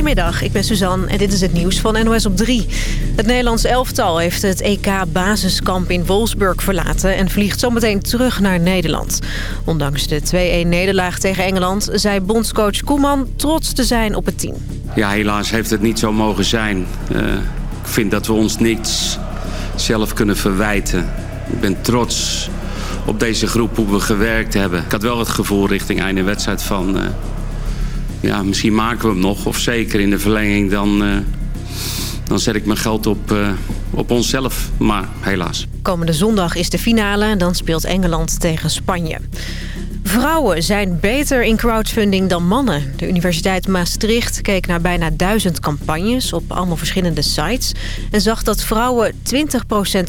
Goedemiddag, ik ben Suzanne en dit is het nieuws van NOS op 3. Het Nederlands elftal heeft het EK-basiskamp in Wolfsburg verlaten... en vliegt zometeen terug naar Nederland. Ondanks de 2-1-nederlaag tegen Engeland... zei bondscoach Koeman trots te zijn op het team. Ja, helaas heeft het niet zo mogen zijn. Uh, ik vind dat we ons niets zelf kunnen verwijten. Ik ben trots op deze groep, hoe we gewerkt hebben. Ik had wel het gevoel richting einde wedstrijd van... Uh, ja, misschien maken we hem nog. Of zeker in de verlenging, dan, uh, dan zet ik mijn geld op, uh, op onszelf. Maar helaas. Komende zondag is de finale dan speelt Engeland tegen Spanje. Vrouwen zijn beter in crowdfunding dan mannen. De Universiteit Maastricht keek naar bijna duizend campagnes op allemaal verschillende sites... en zag dat vrouwen 20%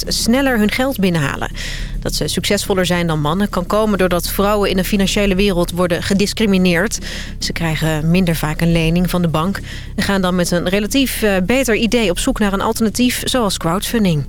sneller hun geld binnenhalen. Dat ze succesvoller zijn dan mannen kan komen doordat vrouwen in de financiële wereld worden gediscrimineerd. Ze krijgen minder vaak een lening van de bank en gaan dan met een relatief eh, beter idee op zoek naar een alternatief zoals crowdfunding.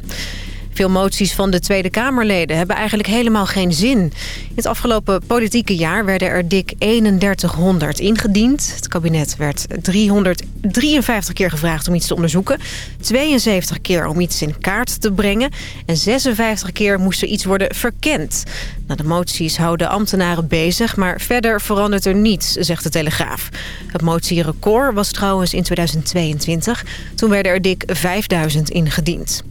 Veel moties van de Tweede Kamerleden hebben eigenlijk helemaal geen zin. In het afgelopen politieke jaar werden er dik 3100 ingediend. Het kabinet werd 353 keer gevraagd om iets te onderzoeken. 72 keer om iets in kaart te brengen. En 56 keer moest er iets worden verkend. Nou, de moties houden ambtenaren bezig, maar verder verandert er niets, zegt de Telegraaf. Het motierecord was trouwens in 2022. Toen werden er dik 5000 ingediend.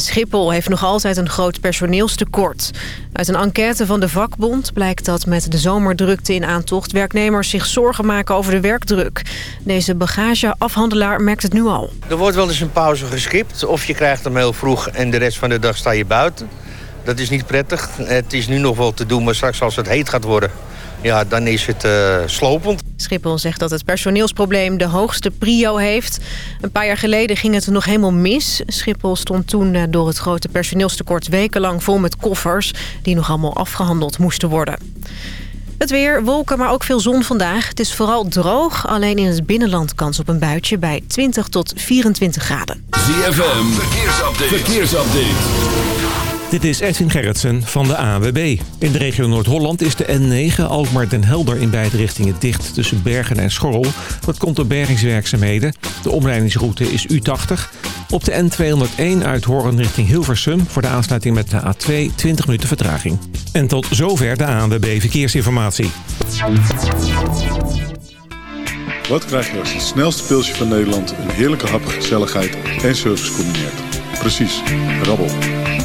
Schiphol heeft nog altijd een groot personeelstekort. Uit een enquête van de vakbond blijkt dat met de zomerdrukte in aantocht... werknemers zich zorgen maken over de werkdruk. Deze bagageafhandelaar merkt het nu al. Er wordt wel eens een pauze geskipt of je krijgt hem heel vroeg... en de rest van de dag sta je buiten. Dat is niet prettig. Het is nu nog wel te doen, maar straks als het heet gaat worden ja, dan is het uh, slopend. Schiphol zegt dat het personeelsprobleem de hoogste prio heeft. Een paar jaar geleden ging het nog helemaal mis. Schiphol stond toen eh, door het grote personeelstekort wekenlang vol met koffers... die nog allemaal afgehandeld moesten worden. Het weer, wolken, maar ook veel zon vandaag. Het is vooral droog, alleen in het binnenland kans op een buitje... bij 20 tot 24 graden. ZFM, verkeersupdate. verkeersupdate. Dit is Edwin Gerritsen van de AWB. In de regio Noord-Holland is de N9 Alkmaar den Helder in beide richtingen dicht tussen Bergen en Schorrel. Dat komt door bergingswerkzaamheden. De omleidingsroute is U80. Op de N201 uit Hoorn richting Hilversum voor de aansluiting met de A2 20 minuten vertraging. En tot zover de ANWB Verkeersinformatie. Wat krijg je als het snelste pilsje van Nederland een heerlijke hap, gezelligheid en service combineert? Precies, rabbel.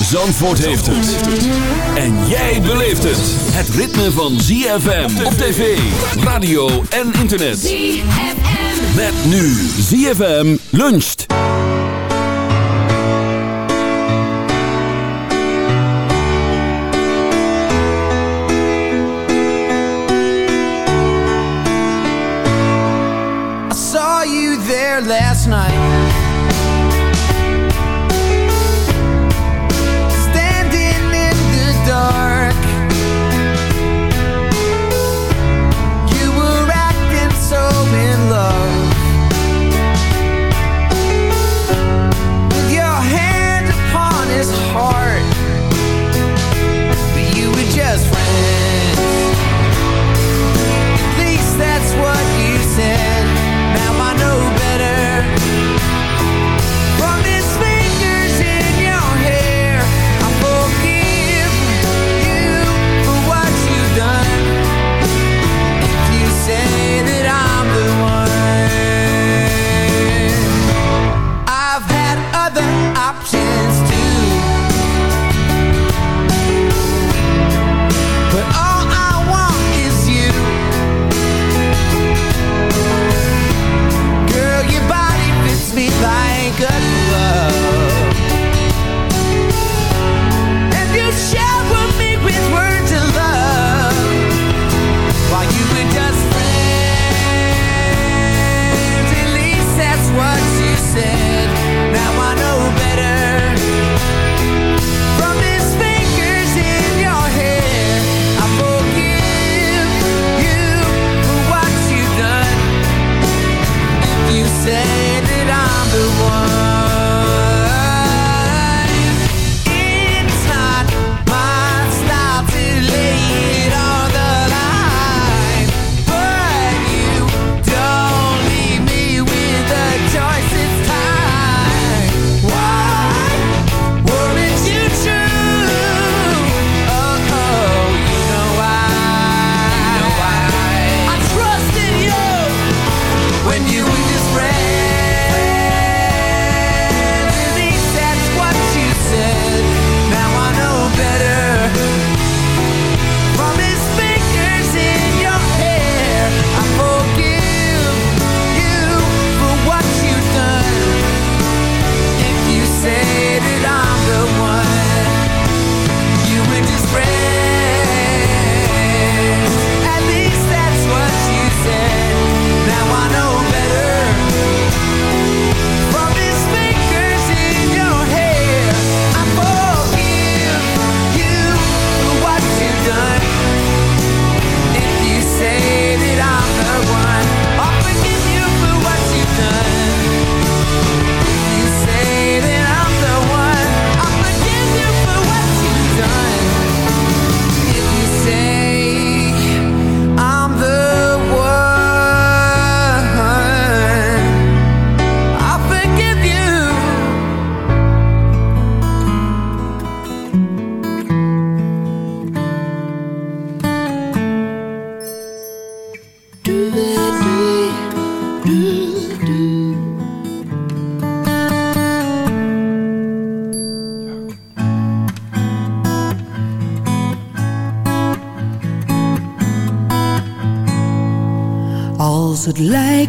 Zandvoort heeft het. En jij beleeft het. Het ritme van ZFM op tv, radio en internet. ZFM. Met nu ZFM luncht. I saw you there last night.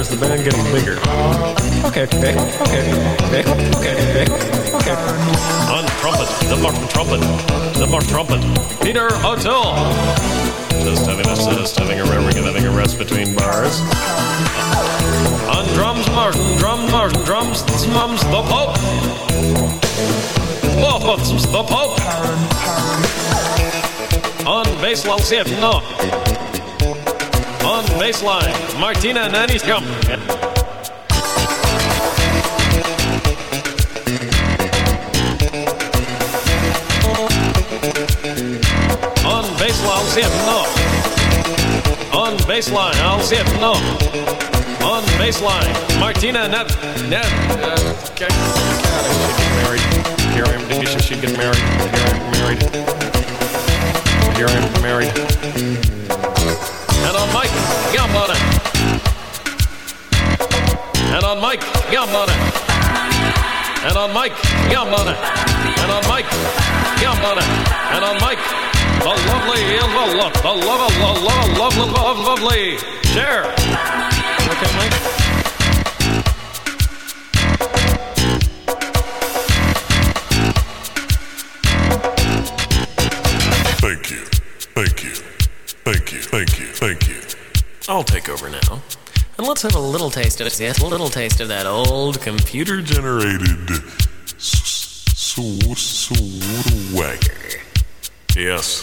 or is the band getting bigger? Okay, okay, okay, okay, okay, okay, okay. On trumpet, the Martin trumpet, the Martin trumpet, Peter O'Toole. Just having a just having a having a rest between bars. On drums, Martin, drum, Martin, drums, mums, the Pope. Whoa, the Pope. On bass, I'll see it, no. On baseline, Martina Nanny's come. On baseline, it, no. On baseline, I'll it, no. On baseline, Martina Net. Net. Uh, okay. God, I should get married. Here I am. Married. Here I am married. Here I am married. And on Mike, Gambona. And on Mike, Gambona. And on Mike, Gambona. And on Mike, the lovely, the love, the love, the love, love, love, love, lovely. Share. Okay, Mike. Thank you. Thank you. Thank you. Thank you. Thank you. I'll take over now. And let's have a little taste of it. Yes, a little taste of that old computer Generated s- s- swagger. Yes.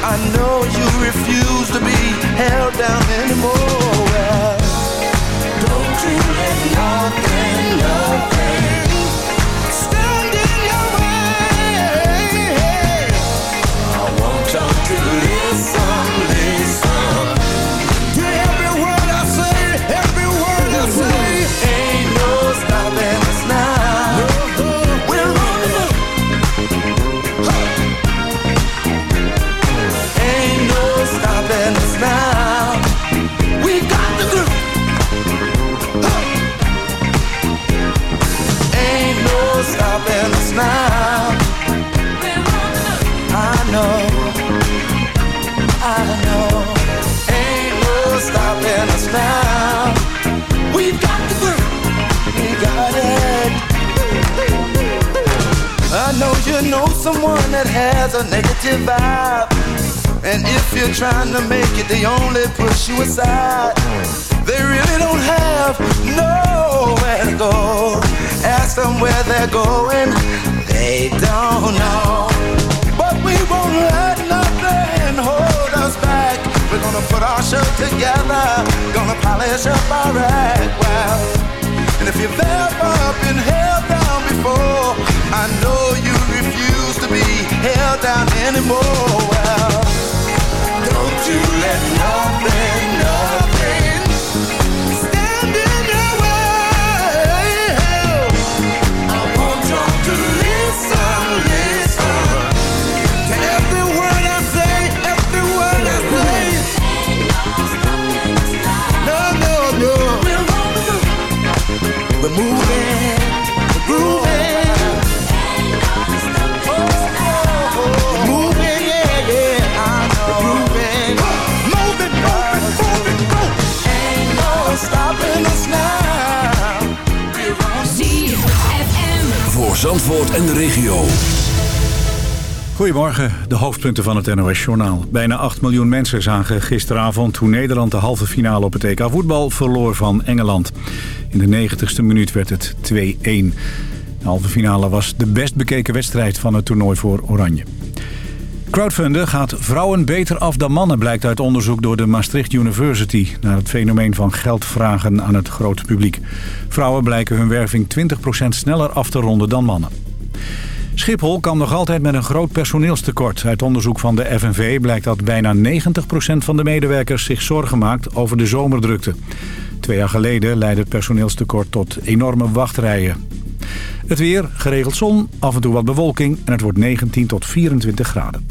I know you refuse to be held down anymore. Well, don't you let nothing, nothing now. We got the groove. We got it. I know you know someone that has a negative vibe. And if you're trying to make it, they only push you aside. They really don't have nowhere to go. Ask them where they're going, they don't know. But we won't let put our show together, gonna polish up our act well. And if you've ever been held down before, I know you refuse to be held down anymore. Well, don't you let nothing, nothing Zandvoort en de regio. Goedemorgen, de hoofdpunten van het NOS-journaal. Bijna 8 miljoen mensen zagen gisteravond hoe Nederland de halve finale op het EK voetbal verloor van Engeland. In de 90ste minuut werd het 2-1. De halve finale was de best bekeken wedstrijd van het toernooi voor Oranje. Crowdfunden gaat vrouwen beter af dan mannen, blijkt uit onderzoek door de Maastricht University... naar het fenomeen van geld vragen aan het grote publiek. Vrouwen blijken hun werving 20% sneller af te ronden dan mannen. Schiphol kan nog altijd met een groot personeelstekort. Uit onderzoek van de FNV blijkt dat bijna 90% van de medewerkers zich zorgen maakt over de zomerdrukte. Twee jaar geleden leidde het personeelstekort tot enorme wachtrijen. Het weer, geregeld zon, af en toe wat bewolking en het wordt 19 tot 24 graden.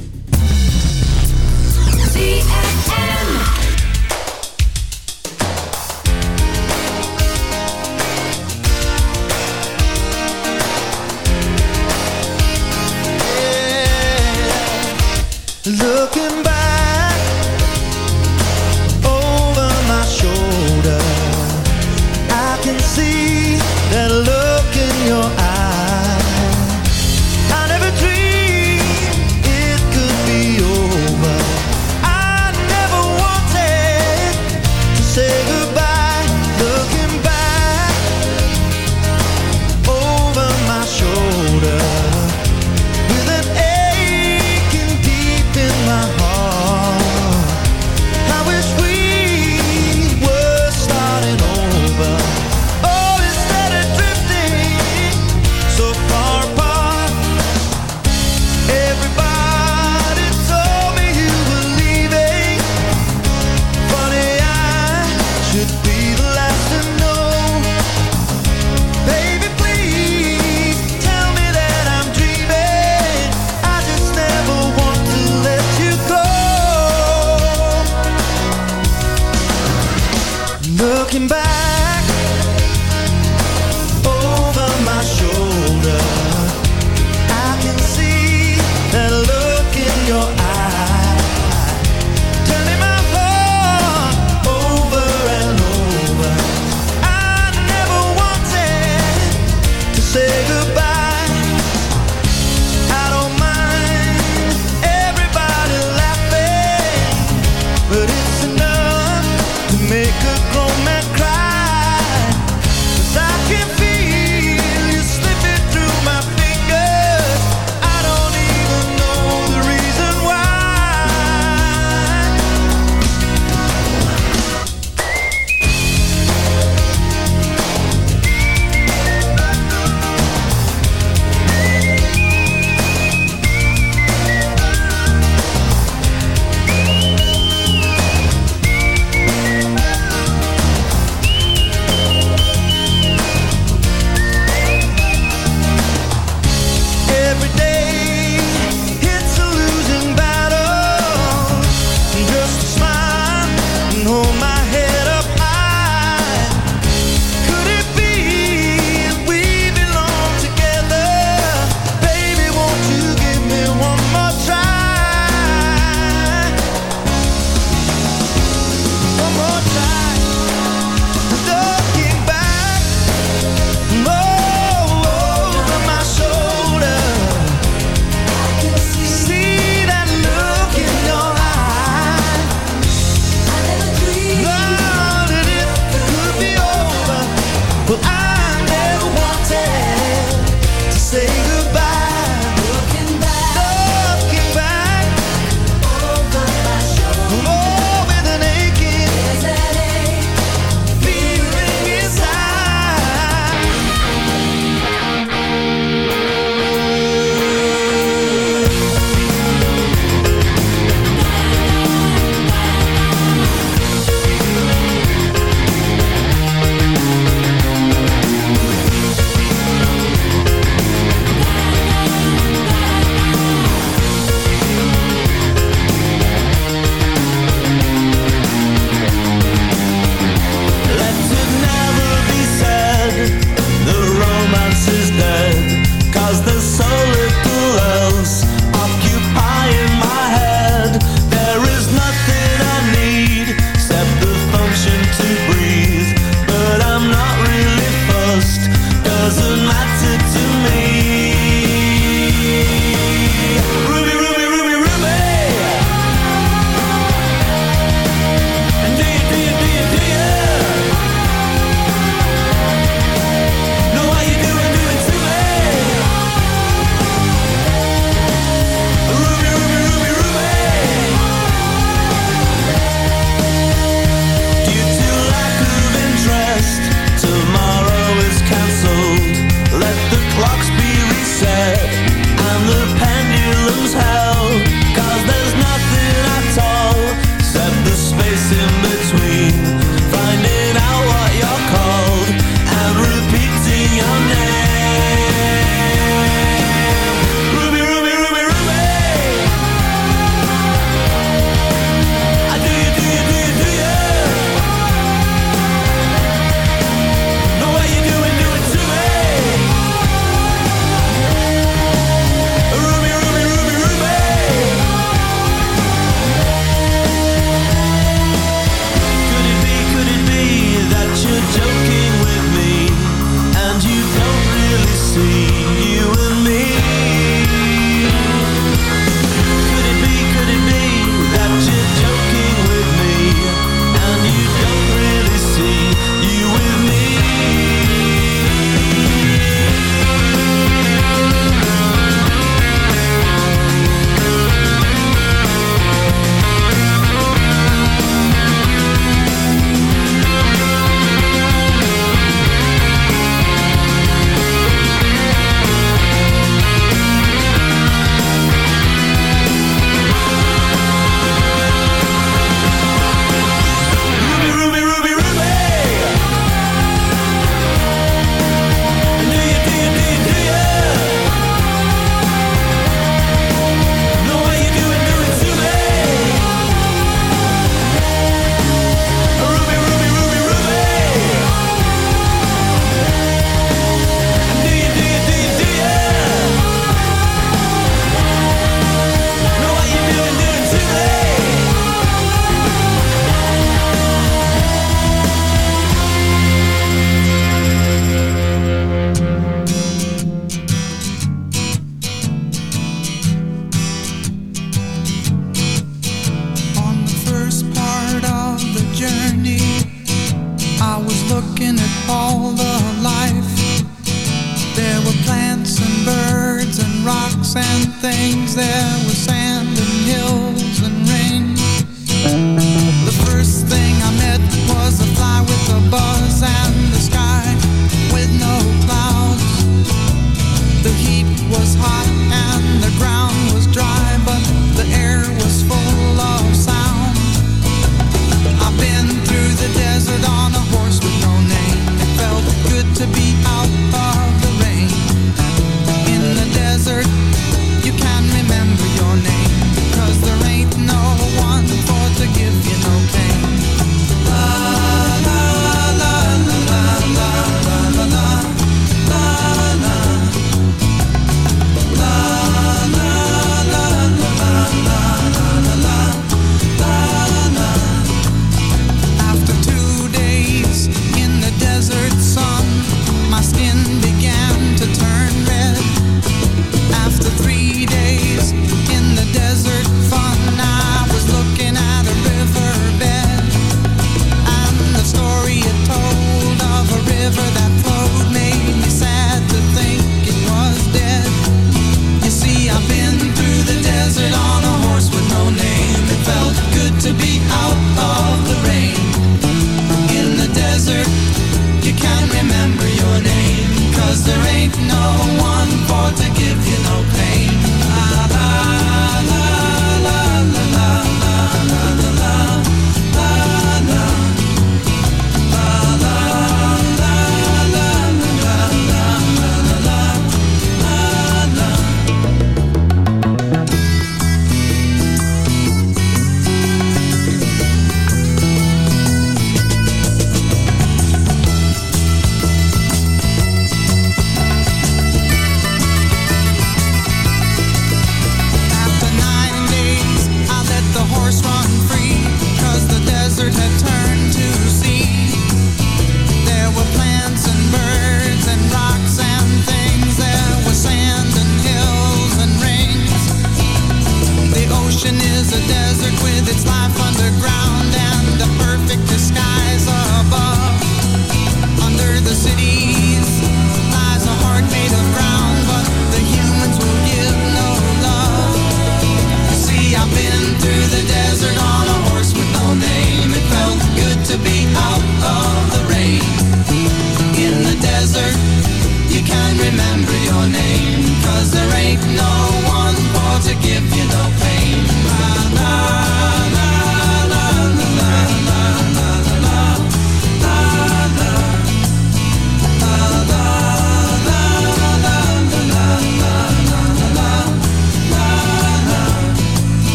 no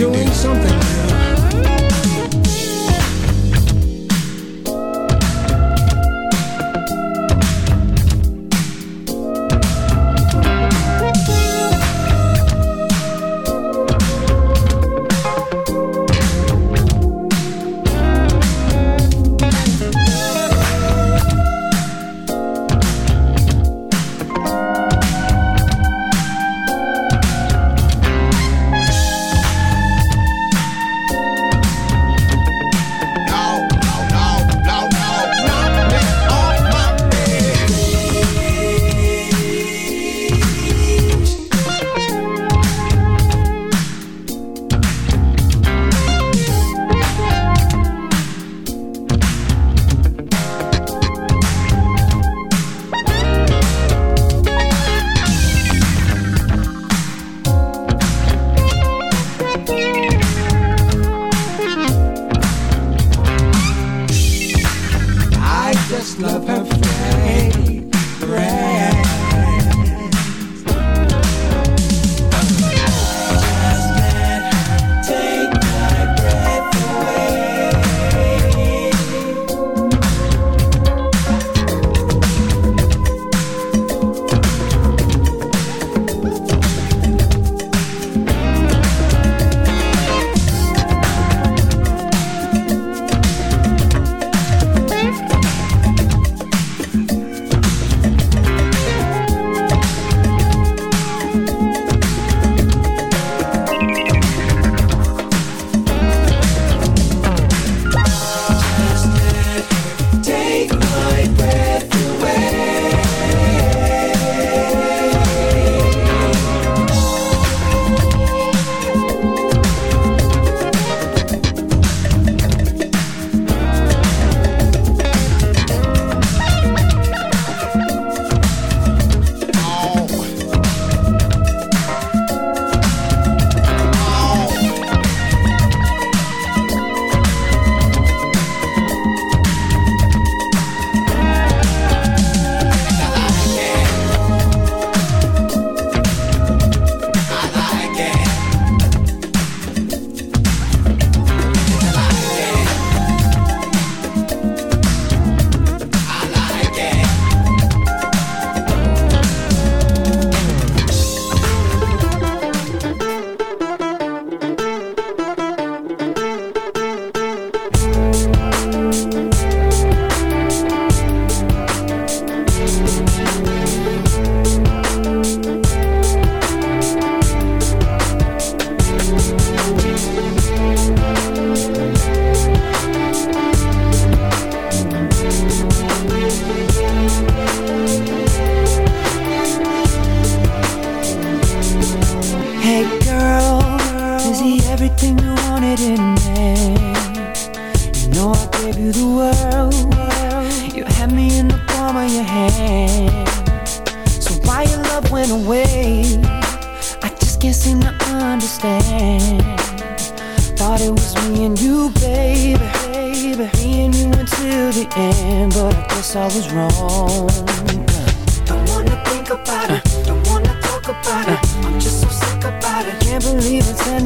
doing something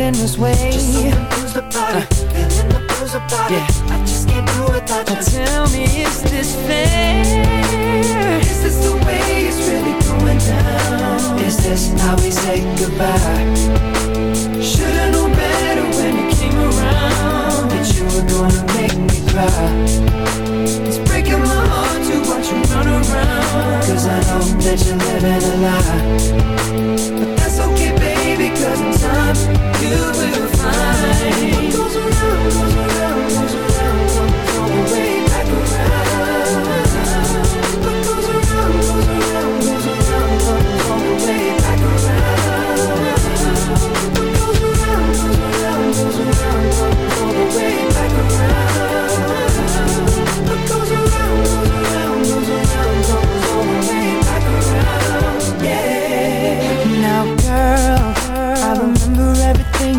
ending this way. Just so confused about it, feeling the blues about it. I just can't do without you. Tell me, is this fair? Is this the way it's really going down? Is this how we say goodbye? Should've known better when you came around that you were gonna make me cry. It's breaking my heart to watch you run around. Cause I know that you're living a lie. But that's okay, baby, cause in time you will find. Goes around, goes around, goes around,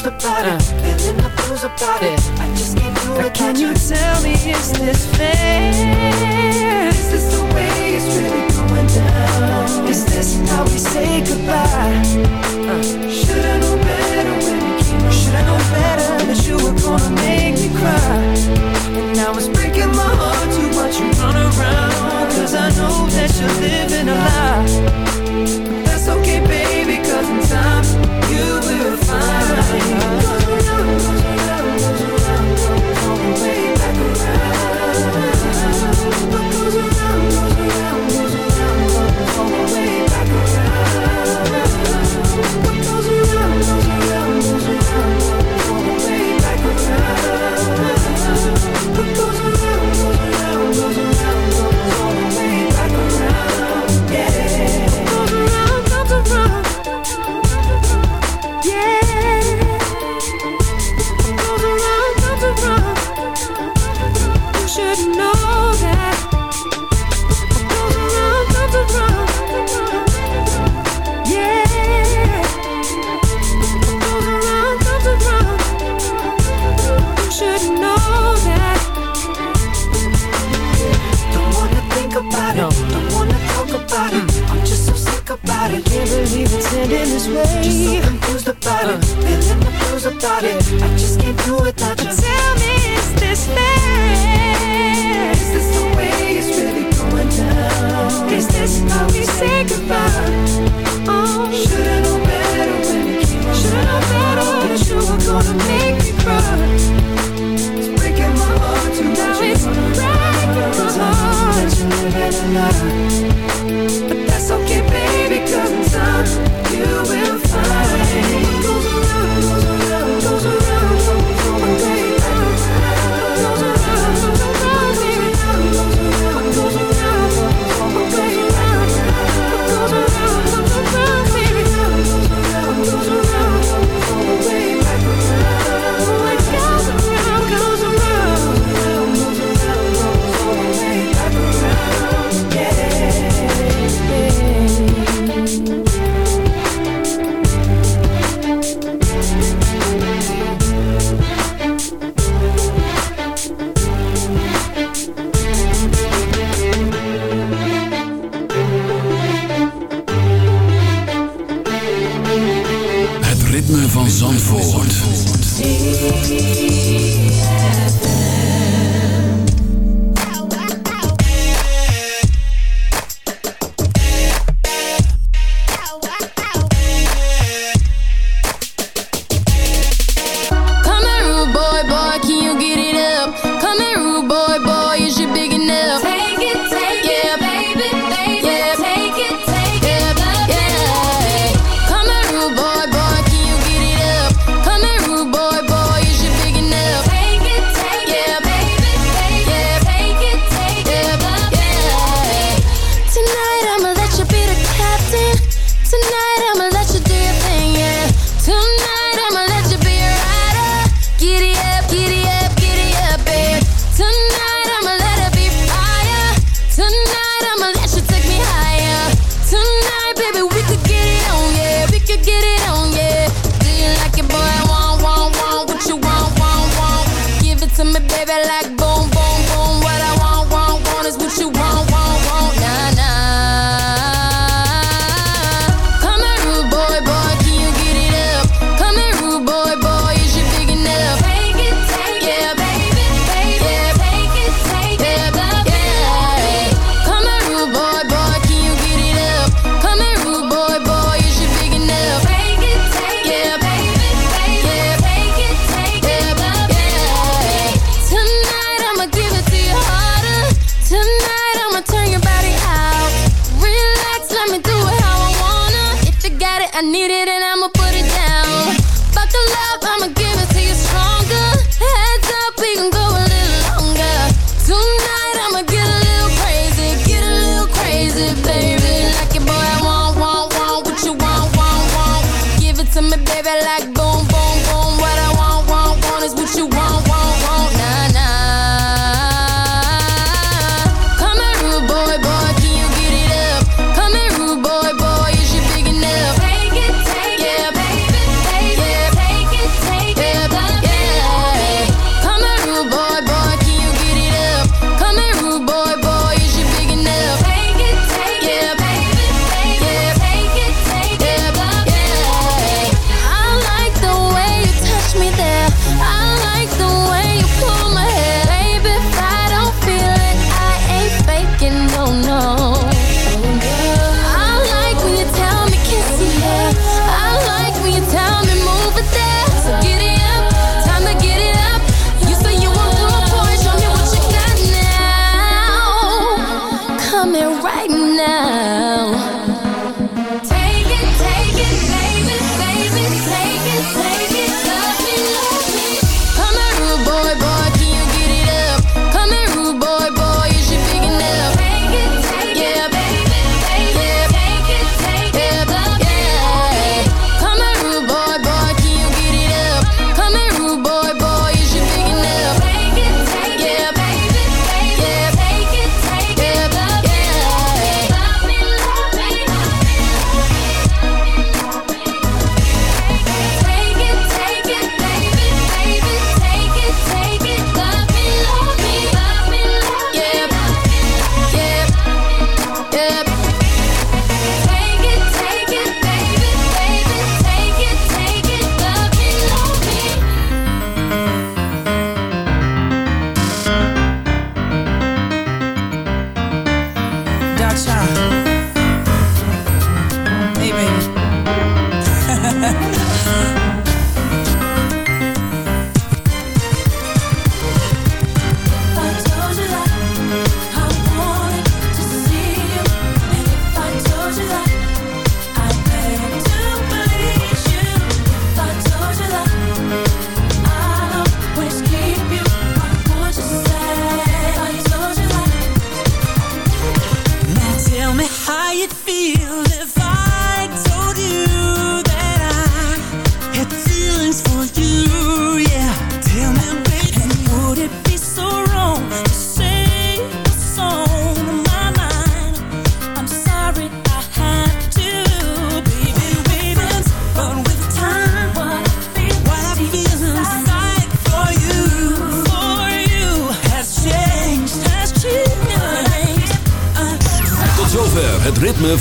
Confused about it, feeling the blues about it. I just can't do it. Can you tell me, is this fair? Is this the way it's really going down? Is this how we say goodbye? Uh, Should've known better when we came around. Should've known better that you were gonna make me cry. And now it's breaking my heart to watch you run around. Cause I